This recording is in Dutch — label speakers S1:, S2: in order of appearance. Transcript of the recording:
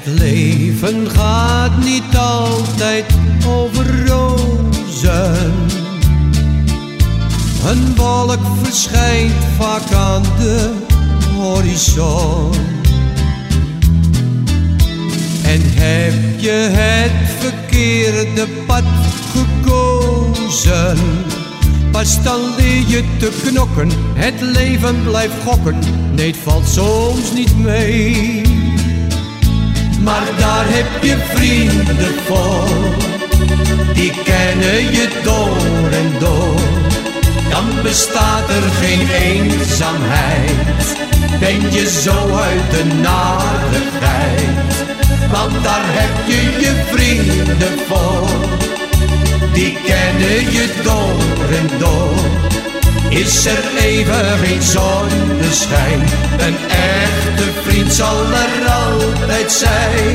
S1: Het leven gaat niet altijd over rozen. Een wolk verschijnt vaak aan de horizon. En heb je het verkeerde pad gekozen? Pas dan leer je te knokken, het leven blijft gokken. Nee, het valt soms niet mee. Maar daar heb je vrienden voor, die kennen je door en door. Dan bestaat er geen eenzaamheid, ben je zo uit de narigheid. Want daar heb je je vrienden voor, die kennen je door en door. Is er even geen zonneschijn, een echte vriend zal er altijd zijn.